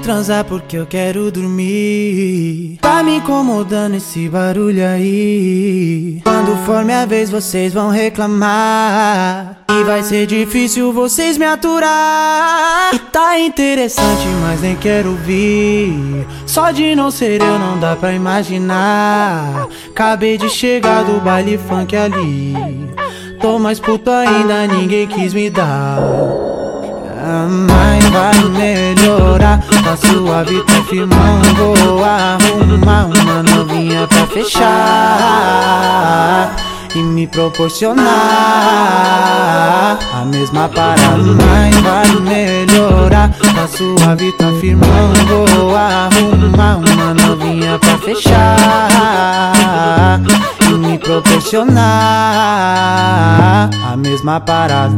transar porque eu quero dormir. Tá me incomodando esse barulho aí. Quando for minha vez, vocês vão reclamar. E vai ser difícil vocês me aturar. E tá interessante, mas nem quero ouvir. Só de não ser eu, não dá pra imaginar. Acabei de chegar do baile funk ali. Tô mais puto ainda, ninguém quis me dar. Mas vai melhorar A sua vida firmando Vou arrumar uma novinha pra fechar E me proporcionar A mesma parada Mas vai melhorar. A sua vida firmando Vou arrumar uma novinha pra fechar E me proporcionar A mesma parada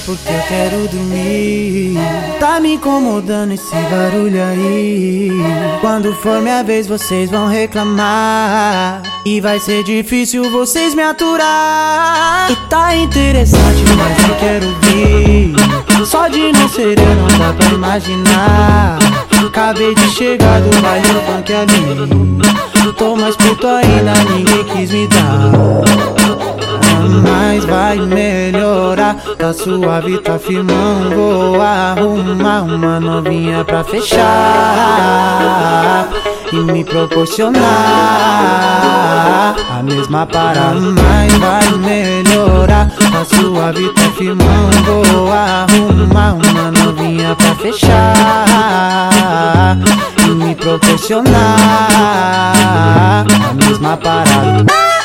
porque eu quero dormir. Tá me incomodando esse barulho aí. Quando for minha vez, vocês vão reclamar. E vai ser difícil vocês me aturar. E tá interessante, mas eu quero ver. Só de não ser eu, não dá pra imaginar. Acabei de chegar do baile funk ali. Tô mais puto ainda, ninguém quis me dar. Mas vai melhorar, tá suave, tá firmão. Vou arrumar uma novinha pra fechar E me proporcionar a mesma parada. Mas vai melhorar, tá suave, tá firmão. Vou arrumar uma novinha pra fechar E me proporcionar a mesma parada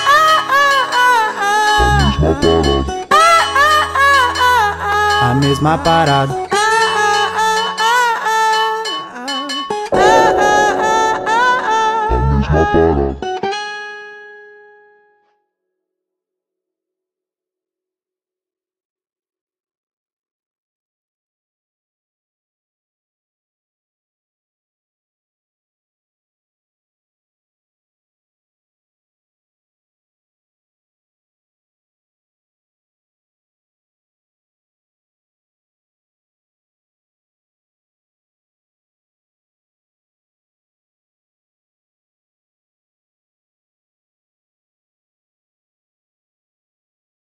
má parada. A mesma parada.